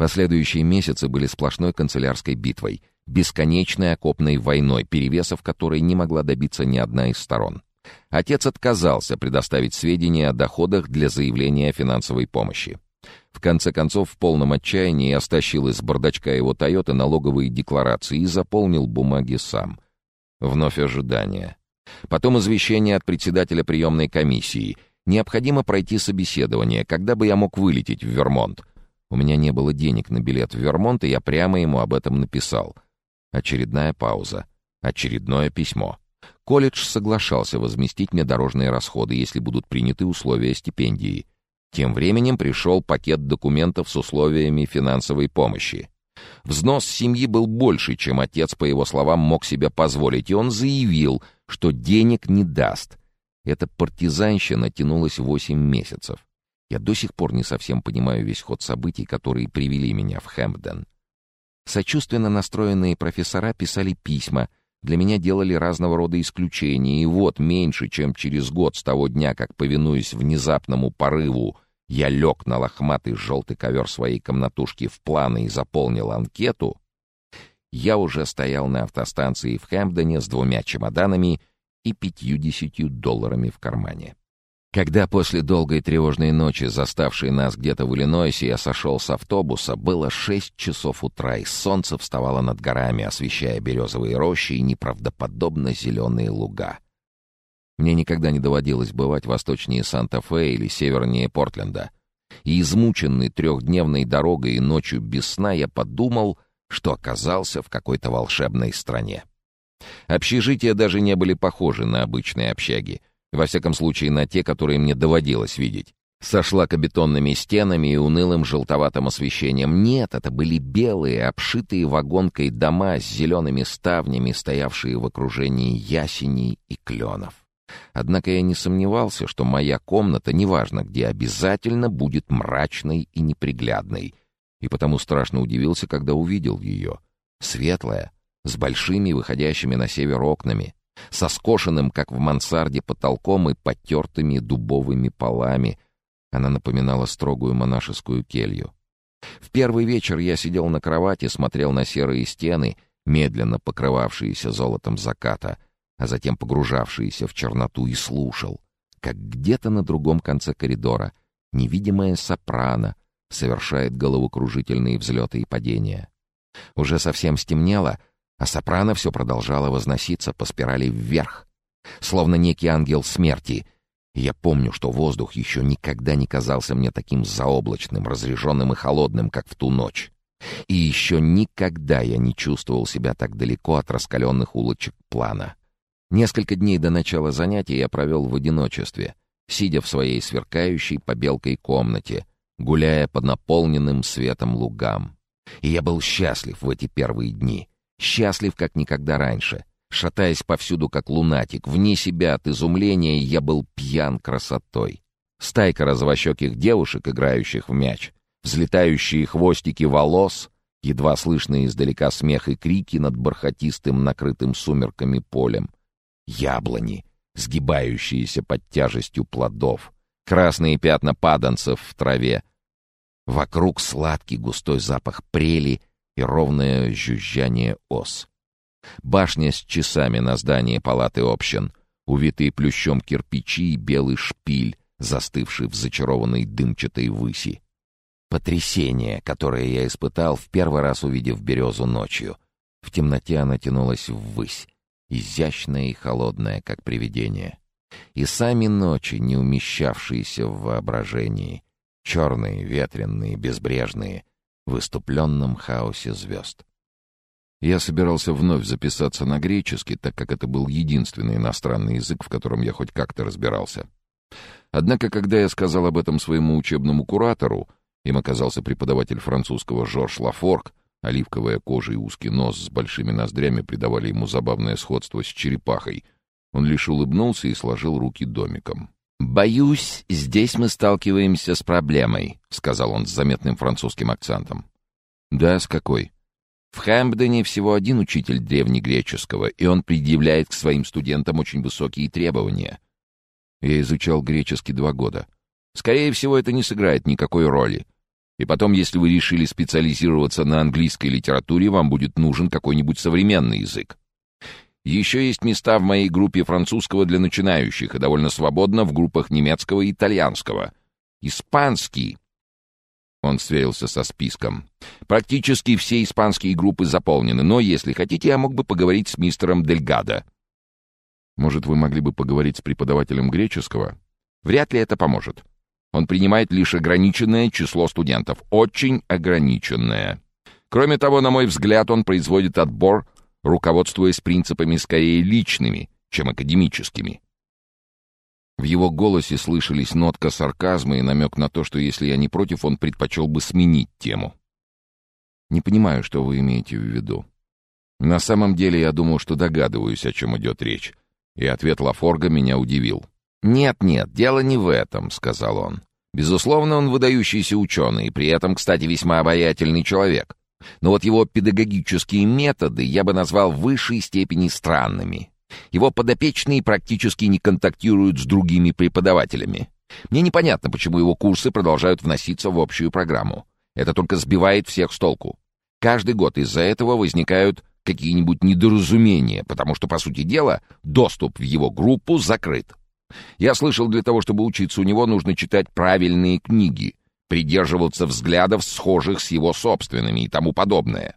Последующие месяцы были сплошной канцелярской битвой, бесконечной окопной войной, перевесов которой не могла добиться ни одна из сторон. Отец отказался предоставить сведения о доходах для заявления о финансовой помощи. В конце концов, в полном отчаянии я стащил из бардачка его «Тойоты» налоговые декларации и заполнил бумаги сам. Вновь ожидание. Потом извещение от председателя приемной комиссии. Необходимо пройти собеседование, когда бы я мог вылететь в Вермонт. У меня не было денег на билет в Вермонт, и я прямо ему об этом написал. Очередная пауза. Очередное письмо. Колледж соглашался возместить мне дорожные расходы, если будут приняты условия стипендии. Тем временем пришел пакет документов с условиями финансовой помощи. Взнос семьи был больше, чем отец, по его словам, мог себе позволить, и он заявил, что денег не даст. Эта партизанщина тянулась восемь месяцев. Я до сих пор не совсем понимаю весь ход событий, которые привели меня в Хэмпден. Сочувственно настроенные профессора писали письма — для меня делали разного рода исключения, и вот меньше, чем через год с того дня, как, повинуясь внезапному порыву, я лег на лохматый желтый ковер своей комнатушки в планы и заполнил анкету, я уже стоял на автостанции в Хэмпдоне с двумя чемоданами и пятьюдесятью долларами в кармане. Когда после долгой тревожной ночи, заставшей нас где-то в Иллинойсе, я сошел с автобуса, было шесть часов утра, и солнце вставало над горами, освещая березовые рощи и неправдоподобно зеленые луга. Мне никогда не доводилось бывать восточнее Санта-Фе или севернее Портленда. И измученный трехдневной дорогой и ночью без сна я подумал, что оказался в какой-то волшебной стране. Общежития даже не были похожи на обычные общаги — во всяком случае, на те, которые мне доводилось видеть. Сошла кабетонными стенами и унылым желтоватым освещением. Нет, это были белые, обшитые вагонкой дома с зелеными ставнями, стоявшие в окружении ясеней и кленов. Однако я не сомневался, что моя комната, неважно где, обязательно будет мрачной и неприглядной, и потому страшно удивился, когда увидел ее. Светлая, с большими выходящими на север окнами — со скошенным, как в мансарде, потолком и потертыми дубовыми полами. Она напоминала строгую монашескую келью. В первый вечер я сидел на кровати, смотрел на серые стены, медленно покрывавшиеся золотом заката, а затем погружавшиеся в черноту, и слушал, как где-то на другом конце коридора невидимая сопрано совершает головокружительные взлеты и падения. Уже совсем стемнело — а сопрано все продолжало возноситься по спирали вверх, словно некий ангел смерти. Я помню, что воздух еще никогда не казался мне таким заоблачным, разреженным и холодным, как в ту ночь. И еще никогда я не чувствовал себя так далеко от раскаленных улочек плана. Несколько дней до начала занятий я провел в одиночестве, сидя в своей сверкающей побелкой комнате, гуляя по наполненным светом лугам. И я был счастлив в эти первые дни — Счастлив, как никогда раньше. Шатаясь повсюду, как лунатик, вне себя от изумления, я был пьян красотой. Стайка розовощеких девушек, играющих в мяч, взлетающие хвостики волос, едва слышные издалека смех и крики над бархатистым, накрытым сумерками полем. Яблони, сгибающиеся под тяжестью плодов, красные пятна паданцев в траве. Вокруг сладкий густой запах прели — и ровное жужжание ос. Башня с часами на здании палаты общин, увитые плющом кирпичи и белый шпиль, застывший в зачарованной дымчатой выси. Потрясение, которое я испытал, в первый раз увидев березу ночью. В темноте она тянулась ввысь, изящная и холодная, как привидение. И сами ночи, не умещавшиеся в воображении, черные, ветренные, безбрежные, в выступленном хаосе звезд. Я собирался вновь записаться на греческий, так как это был единственный иностранный язык, в котором я хоть как-то разбирался. Однако, когда я сказал об этом своему учебному куратору, им оказался преподаватель французского Жорж Лафорг, оливковая кожа и узкий нос с большими ноздрями придавали ему забавное сходство с черепахой, он лишь улыбнулся и сложил руки домиком. «Боюсь, здесь мы сталкиваемся с проблемой», — сказал он с заметным французским акцентом. «Да, с какой?» «В Хэмпдоне всего один учитель древнегреческого, и он предъявляет к своим студентам очень высокие требования». Я изучал греческий два года. «Скорее всего, это не сыграет никакой роли. И потом, если вы решили специализироваться на английской литературе, вам будет нужен какой-нибудь современный язык. Еще есть места в моей группе французского для начинающих и довольно свободно в группах немецкого и итальянского. Испанский. Он сверился со списком. Практически все испанские группы заполнены, но, если хотите, я мог бы поговорить с мистером Дельгадо. Может, вы могли бы поговорить с преподавателем греческого? Вряд ли это поможет. Он принимает лишь ограниченное число студентов. Очень ограниченное. Кроме того, на мой взгляд, он производит отбор, руководствуясь принципами скорее личными, чем академическими. В его голосе слышались нотка сарказма и намек на то, что если я не против, он предпочел бы сменить тему. «Не понимаю, что вы имеете в виду». На самом деле я думал, что догадываюсь, о чем идет речь, и ответ Лафорга меня удивил. «Нет-нет, дело не в этом», — сказал он. «Безусловно, он выдающийся ученый, и при этом, кстати, весьма обаятельный человек. Но вот его педагогические методы я бы назвал в высшей степени странными. Его подопечные практически не контактируют с другими преподавателями. Мне непонятно, почему его курсы продолжают вноситься в общую программу. Это только сбивает всех с толку. Каждый год из-за этого возникают какие-нибудь недоразумения, потому что, по сути дела, доступ в его группу закрыт. Я слышал, для того, чтобы учиться у него, нужно читать правильные книги, придерживаться взглядов, схожих с его собственными и тому подобное.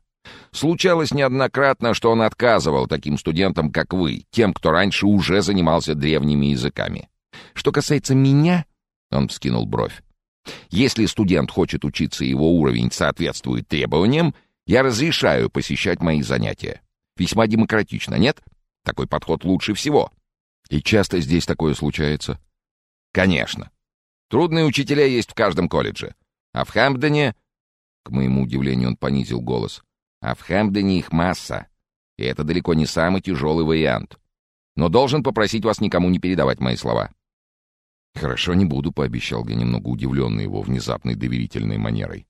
Случалось неоднократно, что он отказывал таким студентам, как вы, тем, кто раньше уже занимался древними языками. Что касается меня, он вскинул бровь. Если студент хочет учиться, его уровень соответствует требованиям, я разрешаю посещать мои занятия. Весьма демократично, нет? Такой подход лучше всего. И часто здесь такое случается? Конечно. Трудные учителя есть в каждом колледже. А в Хэмпдоне... К моему удивлению, он понизил голос. А в Хэмпдоне их масса. И это далеко не самый тяжелый вариант. Но должен попросить вас никому не передавать мои слова. «Хорошо, не буду», — пообещал я, немного удивленный его внезапной доверительной манерой.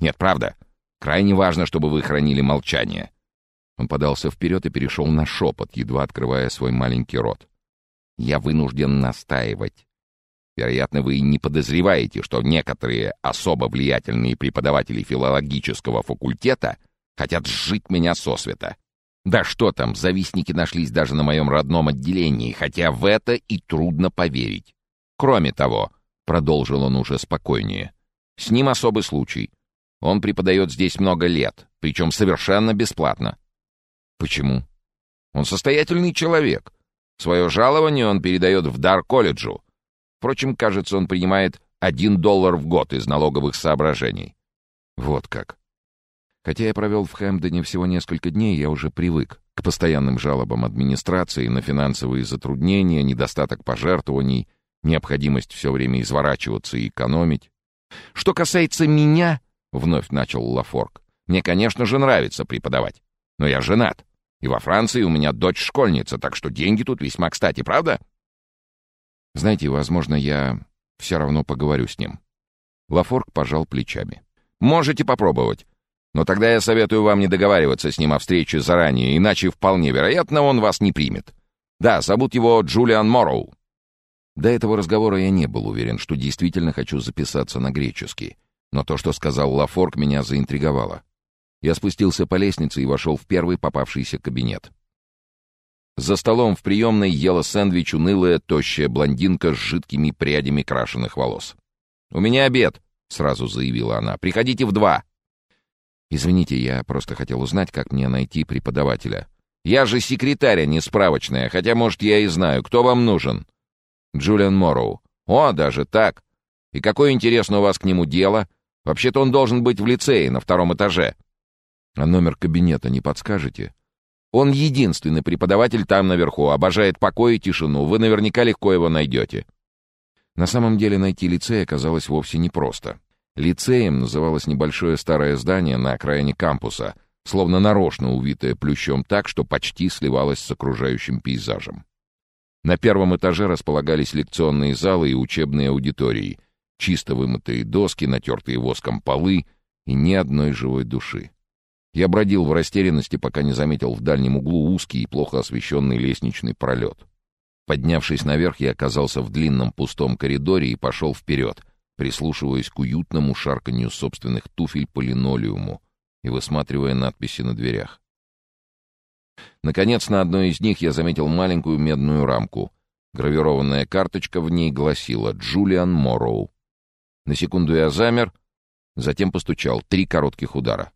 «Нет, правда. Крайне важно, чтобы вы хранили молчание». Он подался вперед и перешел на шепот, едва открывая свой маленький рот. «Я вынужден настаивать. Вероятно, вы не подозреваете, что некоторые особо влиятельные преподаватели филологического факультета хотят сжить меня сосвета. Да что там, завистники нашлись даже на моем родном отделении, хотя в это и трудно поверить. Кроме того, — продолжил он уже спокойнее, — с ним особый случай. Он преподает здесь много лет, причем совершенно бесплатно. Почему? Он состоятельный человек. Свое жалование он передает в дар колледжу. Впрочем, кажется, он принимает один доллар в год из налоговых соображений. Вот как. Хотя я провел в Хэмпдоне всего несколько дней, я уже привык к постоянным жалобам администрации на финансовые затруднения, недостаток пожертвований, необходимость все время изворачиваться и экономить. Что касается меня, — вновь начал Лафорг, — мне, конечно же, нравится преподавать. Но я женат, и во Франции у меня дочь-школьница, так что деньги тут весьма кстати, правда? Знаете, возможно, я все равно поговорю с ним. Лафорг пожал плечами. Можете попробовать. Но тогда я советую вам не договариваться с ним о встрече заранее, иначе вполне вероятно он вас не примет. Да, зовут его Джулиан Морроу. До этого разговора я не был уверен, что действительно хочу записаться на греческий. Но то, что сказал Лафорг, меня заинтриговало. Я спустился по лестнице и вошел в первый попавшийся кабинет. За столом в приемной ела сэндвич унылая, тощая блондинка с жидкими прядями крашеных волос. «У меня обед», — сразу заявила она. «Приходите в два». «Извините, я просто хотел узнать, как мне найти преподавателя». «Я же секретарь, а не справочная, хотя, может, я и знаю. Кто вам нужен?» «Джулиан Морроу». «О, даже так. И какое, интересно, у вас к нему дело? Вообще-то он должен быть в лицее, на втором этаже». «А номер кабинета не подскажете?» «Он единственный преподаватель там наверху, обожает покой и тишину. Вы наверняка легко его найдете». На самом деле найти лицей оказалось вовсе непросто. Лицеем называлось небольшое старое здание на окраине кампуса, словно нарочно увитое плющом так, что почти сливалось с окружающим пейзажем. На первом этаже располагались лекционные залы и учебные аудитории, чисто вымытые доски, натертые воском полы и ни одной живой души. Я бродил в растерянности, пока не заметил в дальнем углу узкий и плохо освещенный лестничный пролет. Поднявшись наверх, я оказался в длинном пустом коридоре и пошел вперед, прислушиваясь к уютному шарканью собственных туфель по линолеуму и высматривая надписи на дверях. Наконец, на одной из них я заметил маленькую медную рамку. Гравированная карточка в ней гласила «Джулиан Морроу». На секунду я замер, затем постучал. Три коротких удара.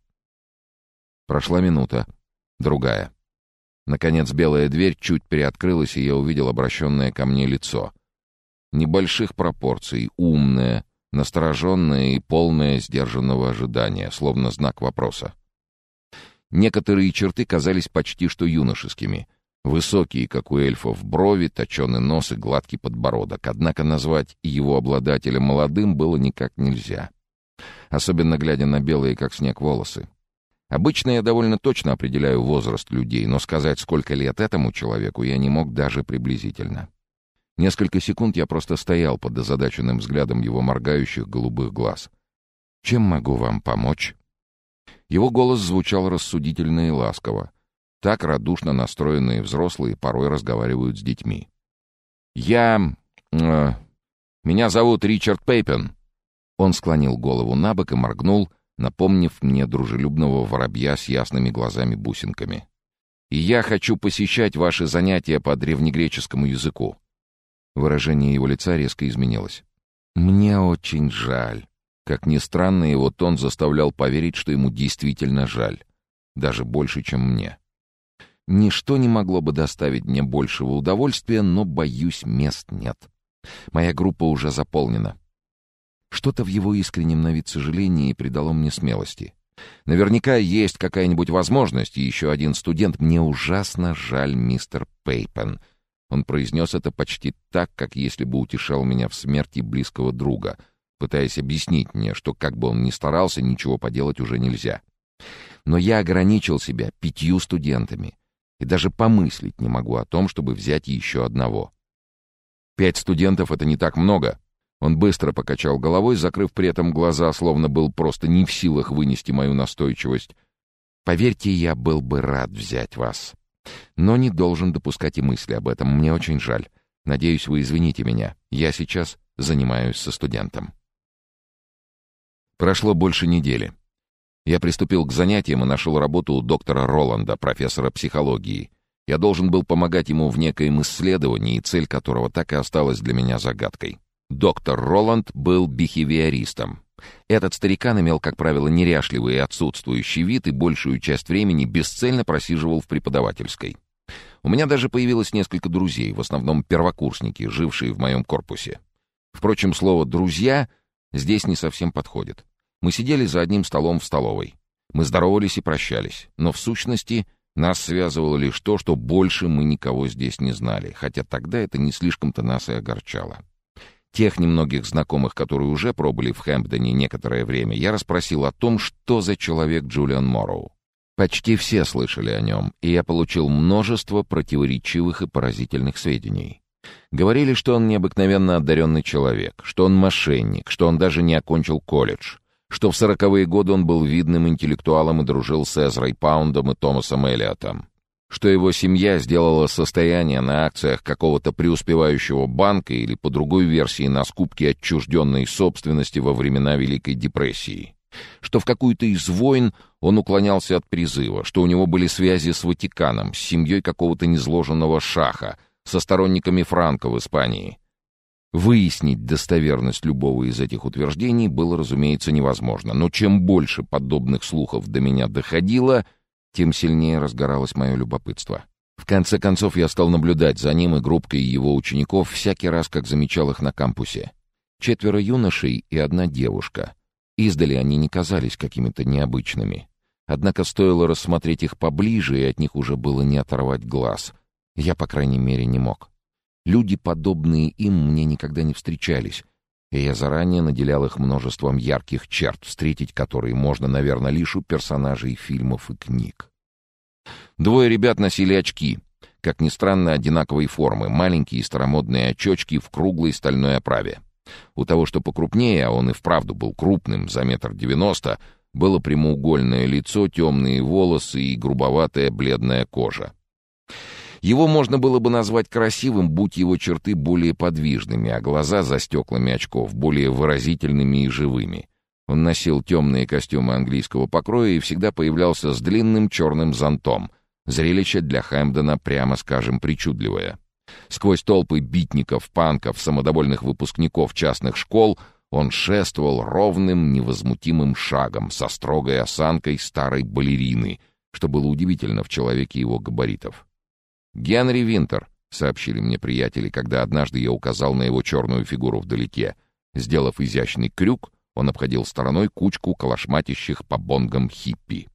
Прошла минута. Другая. Наконец белая дверь чуть приоткрылась, и я увидел обращенное ко мне лицо. Небольших пропорций, умное, настороженное и полное сдержанного ожидания, словно знак вопроса. Некоторые черты казались почти что юношескими. Высокие, как у эльфов, брови, точеный нос и гладкий подбородок. Однако назвать его обладателя молодым было никак нельзя. Особенно глядя на белые, как снег, волосы. Обычно я довольно точно определяю возраст людей, но сказать, сколько лет этому человеку, я не мог даже приблизительно. Несколько секунд я просто стоял под озадаченным взглядом его моргающих голубых глаз. «Чем могу вам помочь?» Его голос звучал рассудительно и ласково. Так радушно настроенные взрослые порой разговаривают с детьми. «Я... Э, меня зовут Ричард Пейпен». Он склонил голову на бок и моргнул, напомнив мне дружелюбного воробья с ясными глазами-бусинками. «И я хочу посещать ваши занятия по древнегреческому языку». Выражение его лица резко изменилось. «Мне очень жаль». Как ни странно, его тон заставлял поверить, что ему действительно жаль. Даже больше, чем мне. Ничто не могло бы доставить мне большего удовольствия, но, боюсь, мест нет. Моя группа уже заполнена. Что-то в его искреннем на вид сожалении придало мне смелости. Наверняка есть какая-нибудь возможность, и еще один студент. Мне ужасно жаль, мистер Пейпен. Он произнес это почти так, как если бы утешал меня в смерти близкого друга — пытаясь объяснить мне, что как бы он ни старался, ничего поделать уже нельзя. Но я ограничил себя пятью студентами и даже помыслить не могу о том, чтобы взять еще одного. Пять студентов — это не так много. Он быстро покачал головой, закрыв при этом глаза, словно был просто не в силах вынести мою настойчивость. Поверьте, я был бы рад взять вас. Но не должен допускать и мысли об этом. Мне очень жаль. Надеюсь, вы извините меня. Я сейчас занимаюсь со студентом. Прошло больше недели. Я приступил к занятиям и нашел работу у доктора Роланда, профессора психологии. Я должен был помогать ему в некоем исследовании, цель которого так и осталась для меня загадкой. Доктор Роланд был бихевиористом. Этот старикан имел, как правило, неряшливый и отсутствующий вид и большую часть времени бесцельно просиживал в преподавательской. У меня даже появилось несколько друзей, в основном первокурсники, жившие в моем корпусе. Впрочем, слово «друзья» здесь не совсем подходит. Мы сидели за одним столом в столовой. Мы здоровались и прощались, но в сущности нас связывало лишь то, что больше мы никого здесь не знали, хотя тогда это не слишком-то нас и огорчало. Тех немногих знакомых, которые уже пробыли в Хэмпдоне некоторое время, я расспросил о том, что за человек Джулиан Морроу. Почти все слышали о нем, и я получил множество противоречивых и поразительных сведений. Говорили, что он необыкновенно одаренный человек, что он мошенник, что он даже не окончил колледж, что в сороковые годы он был видным интеллектуалом и дружил с Эзрой Паундом и Томасом Эллиотом, что его семья сделала состояние на акциях какого-то преуспевающего банка или, по другой версии, на скупке отчужденной собственности во времена Великой депрессии, что в какую-то из войн он уклонялся от призыва, что у него были связи с Ватиканом, с семьей какого-то незложенного шаха, со сторонниками Франка в Испании, Выяснить достоверность любого из этих утверждений было, разумеется, невозможно, но чем больше подобных слухов до меня доходило, тем сильнее разгоралось мое любопытство. В конце концов, я стал наблюдать за ним и группкой его учеников всякий раз, как замечал их на кампусе. Четверо юношей и одна девушка. Издали они не казались какими-то необычными. Однако стоило рассмотреть их поближе, и от них уже было не оторвать глаз. Я, по крайней мере, не мог. Люди, подобные им, мне никогда не встречались, и я заранее наделял их множеством ярких черт, встретить которые можно, наверное, лишь у персонажей фильмов и книг. Двое ребят носили очки, как ни странно, одинаковой формы, маленькие старомодные очечки в круглой стальной оправе. У того, что покрупнее, а он и вправду был крупным, за метр девяносто, было прямоугольное лицо, темные волосы и грубоватая бледная кожа. Его можно было бы назвать красивым, будь его черты более подвижными, а глаза за стеклами очков более выразительными и живыми. Он носил темные костюмы английского покроя и всегда появлялся с длинным черным зонтом. Зрелище для Хэмпдена, прямо скажем, причудливое. Сквозь толпы битников, панков, самодовольных выпускников частных школ он шествовал ровным, невозмутимым шагом со строгой осанкой старой балерины, что было удивительно в человеке его габаритов. «Генри Винтер», — сообщили мне приятели, когда однажды я указал на его черную фигуру вдалеке. Сделав изящный крюк, он обходил стороной кучку калашматящих по бонгам хиппи.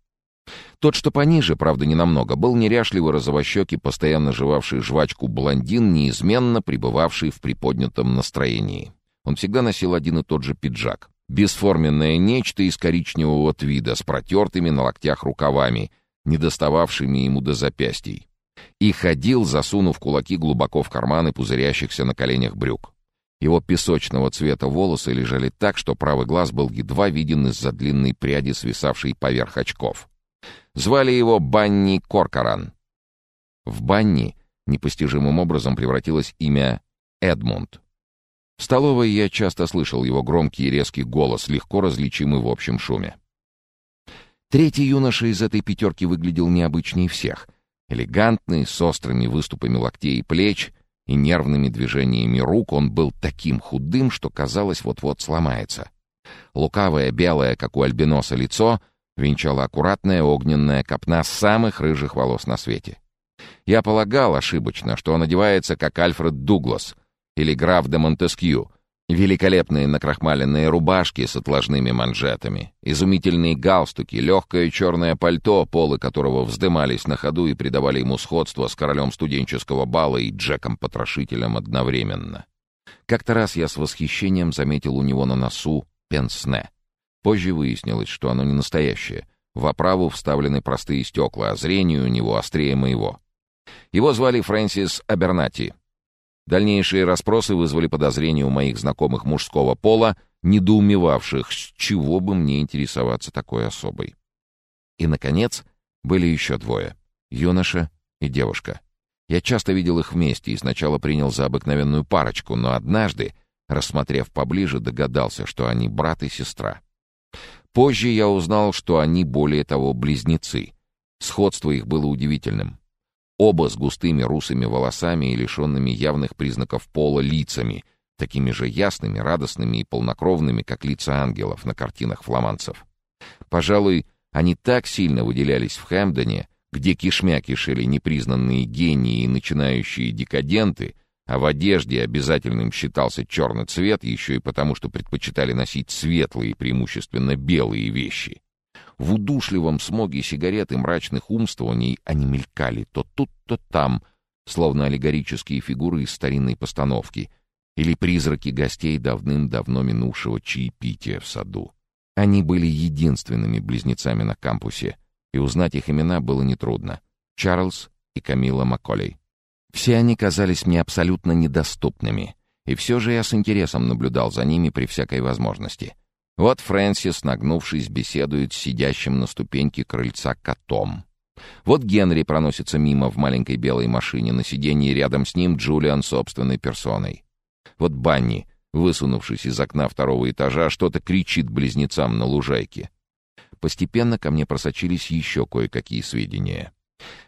Тот, что пониже, правда, ненамного, был неряшливый розовощекий, постоянно жевавший жвачку блондин, неизменно пребывавший в приподнятом настроении. Он всегда носил один и тот же пиджак. Бесформенное нечто из коричневого твида с протертыми на локтях рукавами, не достававшими ему до запястий. И ходил, засунув кулаки глубоко в карманы пузырящихся на коленях брюк. Его песочного цвета волосы лежали так, что правый глаз был едва виден из-за длинной пряди, свисавшей поверх очков. Звали его Банни Коркоран. В Банни непостижимым образом превратилось имя Эдмунд. В столовой я часто слышал его громкий и резкий голос, легко различимый в общем шуме. Третий юноша из этой пятерки выглядел необычнее всех. Элегантный, с острыми выступами локтей и плеч и нервными движениями рук, он был таким худым, что казалось, вот-вот сломается. Лукавое, белое, как у альбиноса, лицо венчала аккуратная огненная копна самых рыжих волос на свете. Я полагал ошибочно, что он одевается, как Альфред Дуглас или граф де Монтескью, Великолепные накрахмаленные рубашки с отложными манжетами, изумительные галстуки, легкое черное пальто, полы которого вздымались на ходу и придавали ему сходство с королем студенческого бала и Джеком-потрошителем одновременно. Как-то раз я с восхищением заметил у него на носу пенсне. Позже выяснилось, что оно не настоящее. В оправу вставлены простые стекла, а зрение у него острее моего. Его звали Фрэнсис Абернати — Дальнейшие расспросы вызвали подозрения у моих знакомых мужского пола, недоумевавших, с чего бы мне интересоваться такой особой. И, наконец, были еще двое — юноша и девушка. Я часто видел их вместе и сначала принял за обыкновенную парочку, но однажды, рассмотрев поближе, догадался, что они брат и сестра. Позже я узнал, что они, более того, близнецы. Сходство их было удивительным. Оба с густыми русыми волосами и лишенными явных признаков пола лицами, такими же ясными, радостными и полнокровными, как лица ангелов на картинах фламандцев. Пожалуй, они так сильно выделялись в Хэмпдоне, где кишмя кишели непризнанные гении и начинающие декаденты, а в одежде обязательным считался черный цвет, еще и потому, что предпочитали носить светлые, преимущественно белые вещи, в удушливом смоге сигарет и мрачных умствований они мелькали то тут, то там, словно аллегорические фигуры из старинной постановки или призраки гостей давным-давно минувшего чаепития в саду. Они были единственными близнецами на кампусе, и узнать их имена было нетрудно. Чарльз и Камила Макколей. Все они казались мне абсолютно недоступными, и все же я с интересом наблюдал за ними при всякой возможности — вот Фрэнсис, нагнувшись, беседует с сидящим на ступеньке крыльца котом. Вот Генри проносится мимо в маленькой белой машине, на сиденье рядом с ним Джулиан собственной персоной. Вот Банни, высунувшись из окна второго этажа, что-то кричит близнецам на лужайке. Постепенно ко мне просочились еще кое-какие сведения.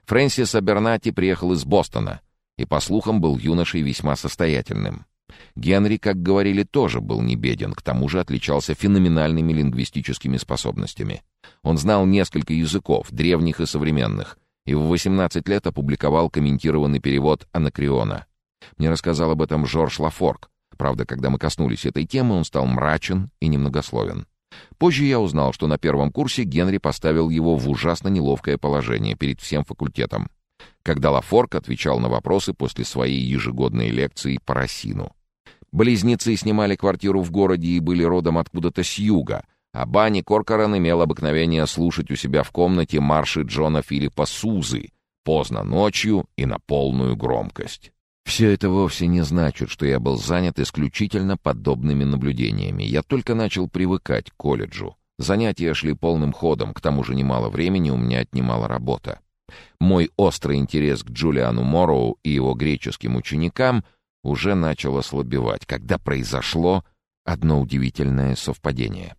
Фрэнсис Абернати приехал из Бостона и, по слухам, был юношей весьма состоятельным. Генри, как говорили, тоже был не беден, к тому же отличался феноменальными лингвистическими способностями. Он знал несколько языков, древних и современных, и в 18 лет опубликовал комментированный перевод Анакриона. Мне рассказал об этом Жорж Лафорг. Правда, когда мы коснулись этой темы, он стал мрачен и немногословен. Позже я узнал, что на первом курсе Генри поставил его в ужасно неловкое положение перед всем факультетом, когда Лафорг отвечал на вопросы после своей ежегодной лекции по Росину. Близнецы снимали квартиру в городе и были родом откуда-то с юга, а Банни Коркоран имел обыкновение слушать у себя в комнате марши Джона Филиппа Сузы поздно ночью и на полную громкость. Все это вовсе не значит, что я был занят исключительно подобными наблюдениями. Я только начал привыкать к колледжу. Занятия шли полным ходом, к тому же немало времени у меня отнимала работа. Мой острый интерес к Джулиану Морроу и его греческим ученикам уже начал ослабевать, когда произошло одно удивительное совпадение.